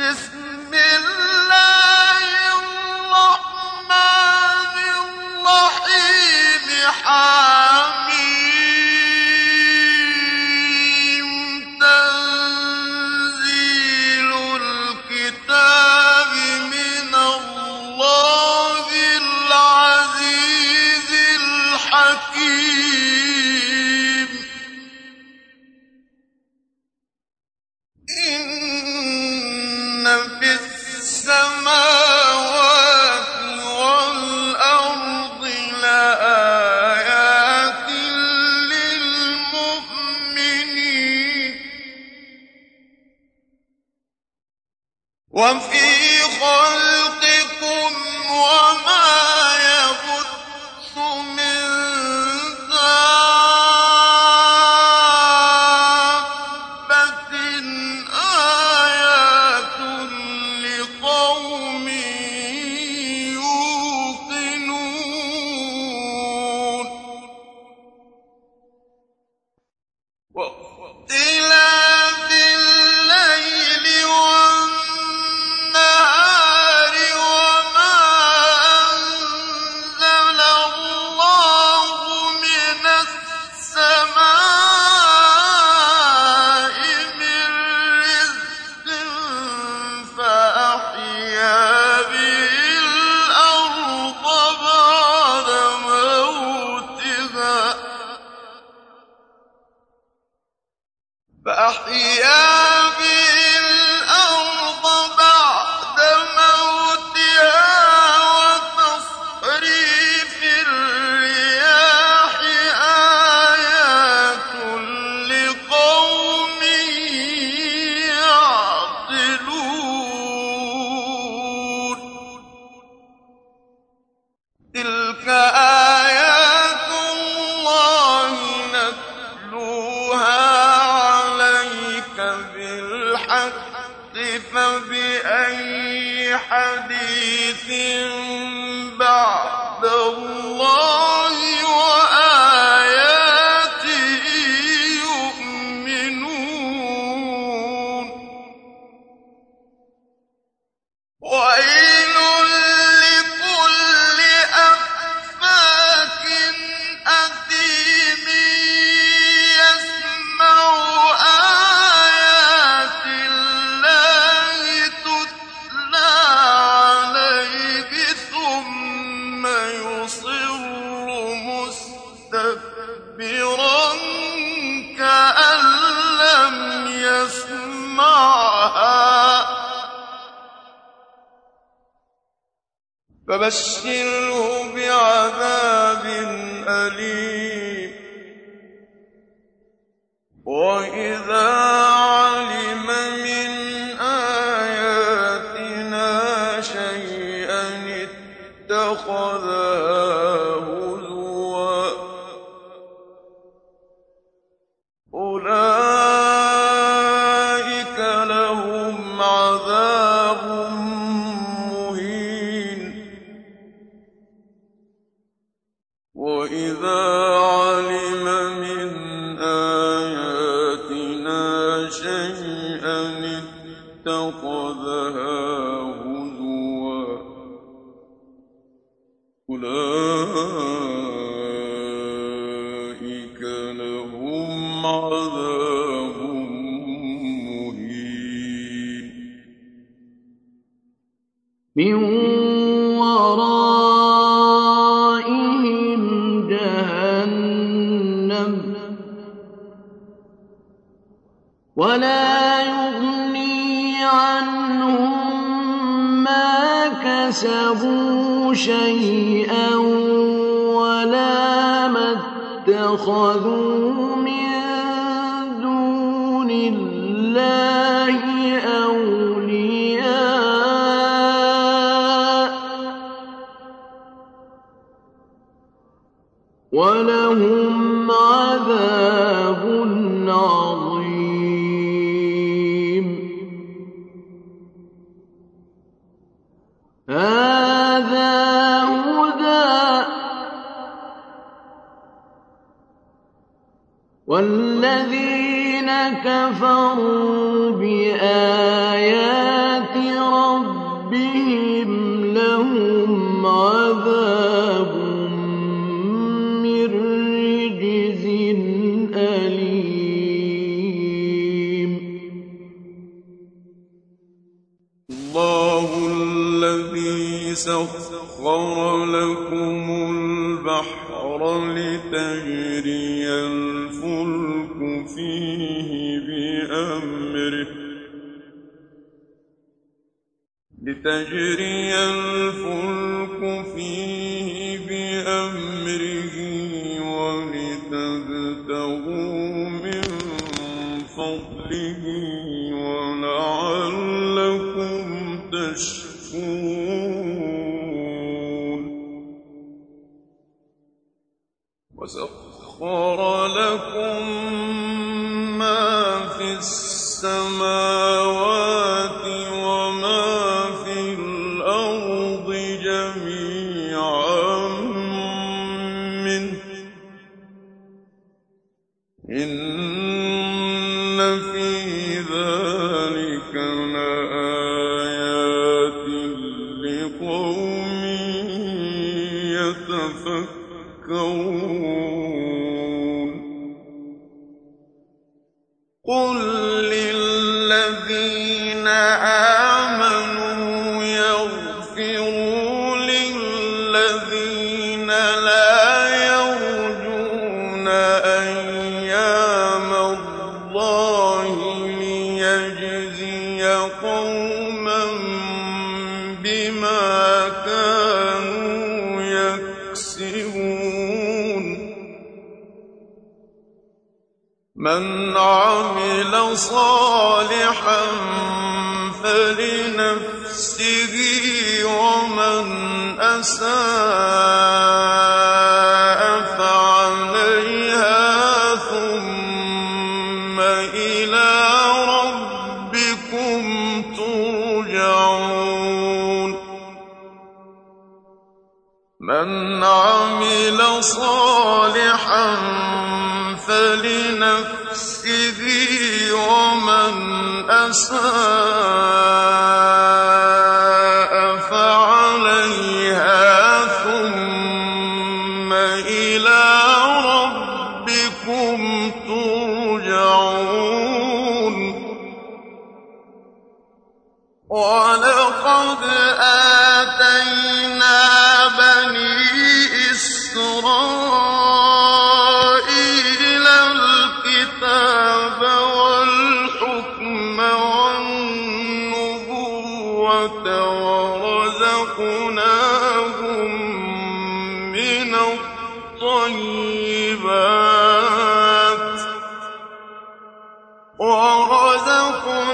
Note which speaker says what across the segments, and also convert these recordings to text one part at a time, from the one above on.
Speaker 1: بسم
Speaker 2: وانفع وبشر ولا يغني عنهم ما كسبوا شيئا ولا ما اتخذوا من دون الله هذا هدى. والذين كفروا بآيات ربهم لهم عذاب سخر لكم البحر لتجري الفلك فيه بأمره. لتجري الفلك فيه بأمره ولتبتغوا من فضله ولعلكم تشكرون. وسخر لكم ما في السماوات وما في الأرض جميعا منه من عمل صالحا فلنفسه ومن أساء فعليها ثم إلى ربكم ترجعون. من عمل صالحا أساء ورزقناهم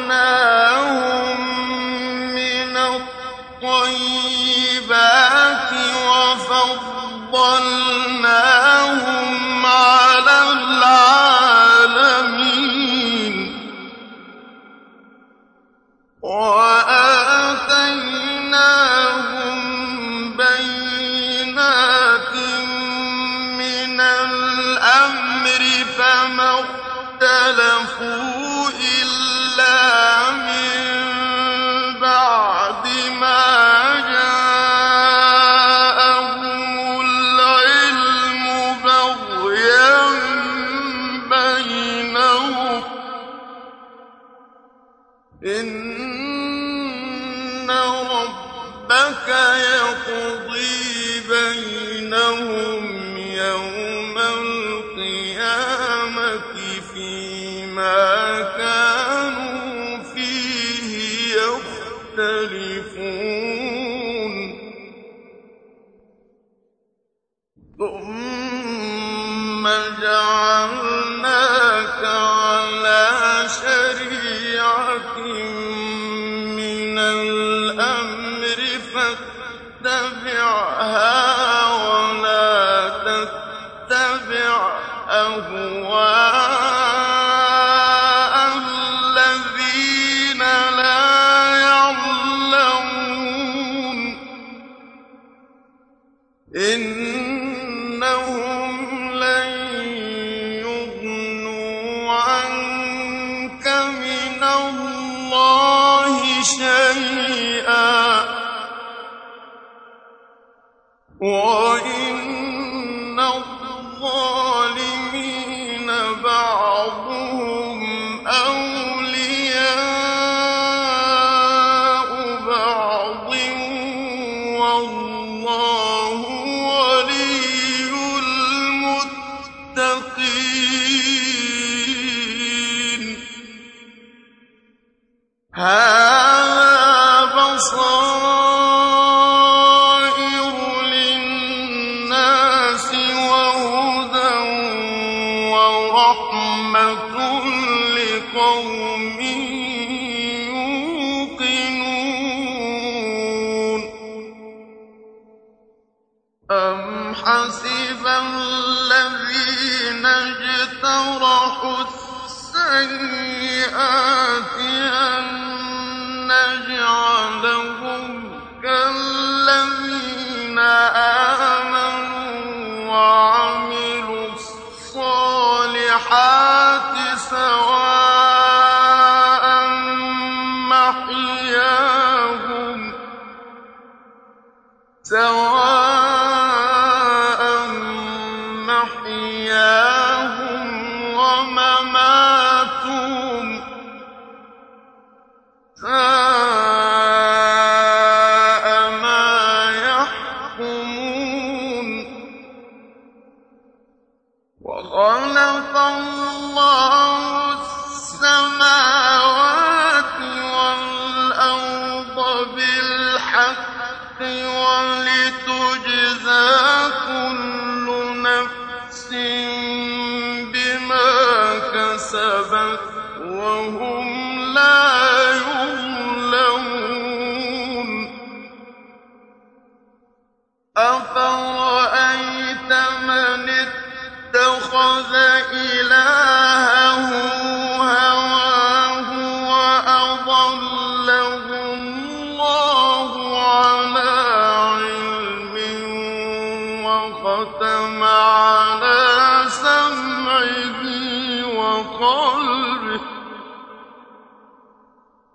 Speaker 2: إن ربك يقضي الأمر فاتبعها ولا تتبع أهواء اجْتَرَحُوا السَّيِّئَاتِ أَن نَّجْعَلَهُمْ كَالَّذِينَ آمَنُوا وَخَلَقَ اللَّهُ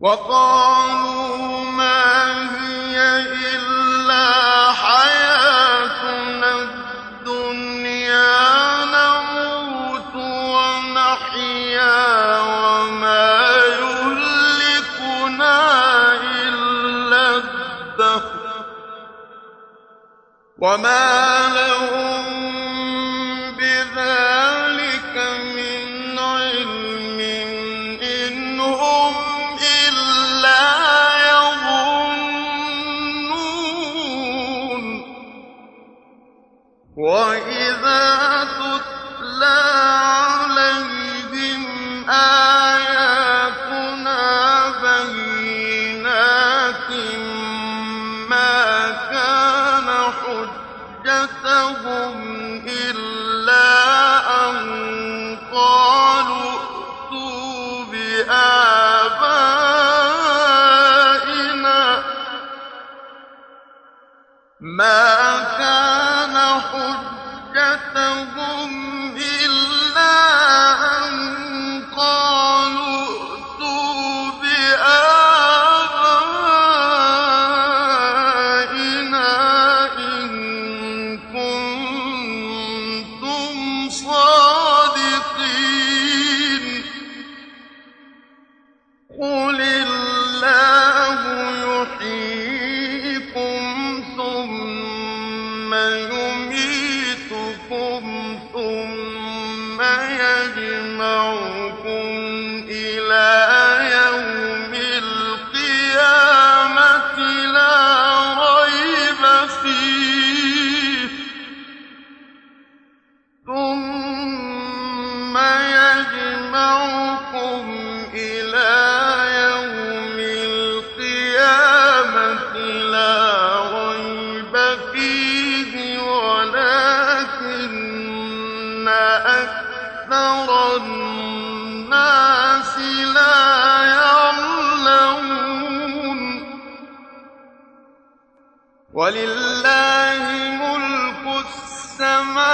Speaker 2: وَقَالُوا مَا هِيَ إِلَّا حَيَاتُنَا الدُّنْيَا نَمُوتُ وَنَحْيَا وَمَا يُهْلِكُنَا إِلَّا الدَّهْرُ ۚ. وَمَا وَإِذَا تُتْلَىٰ إِن ولله ملك السماوات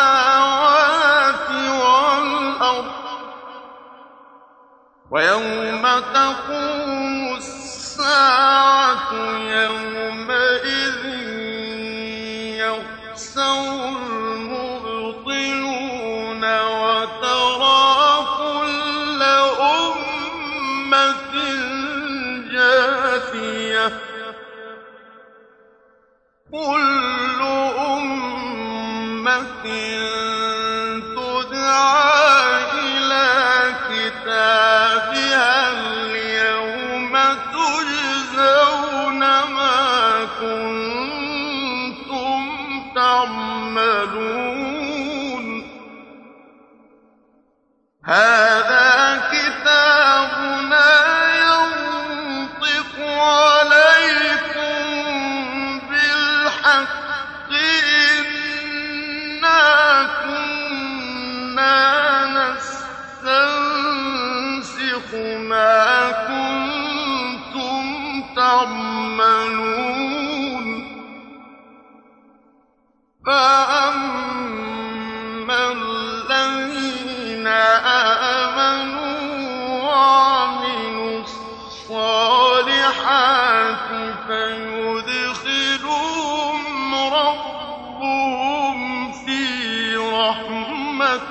Speaker 2: والأرض. ويوم تقوم الساعة يومئذ يخسر المبطلون وترى قل فاغفر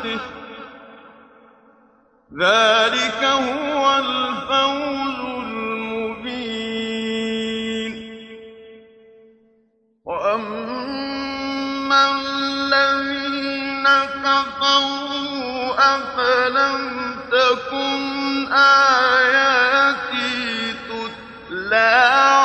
Speaker 2: برحمته ذلك هو الفوز المبين. وأما الذين كفروا أفلم تكن آياتي تتلى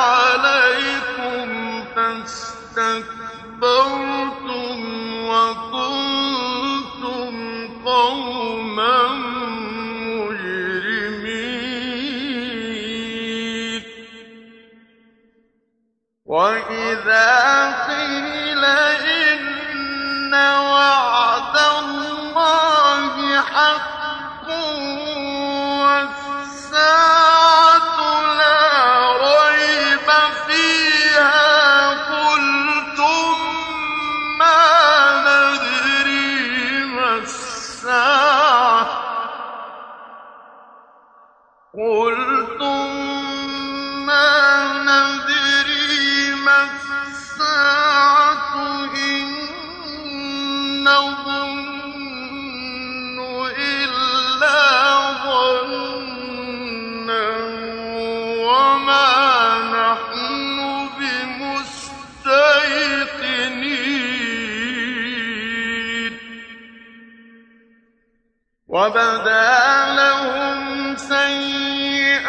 Speaker 2: وبدا لهم سيئات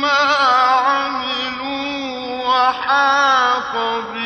Speaker 2: ما عملوا وحاق بهم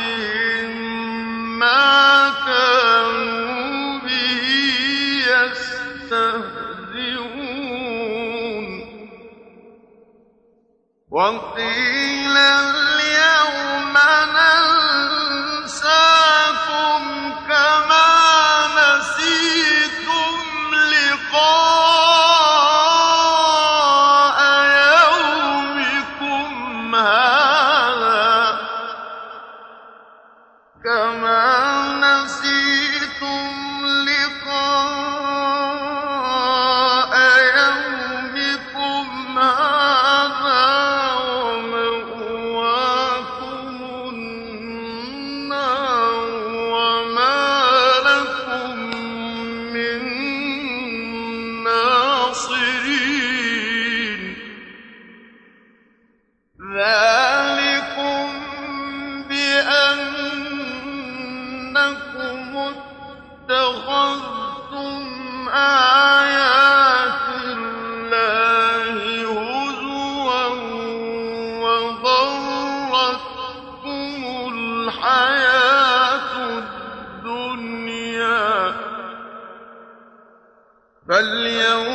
Speaker 2: كما الحياة الدنيا. فاليوم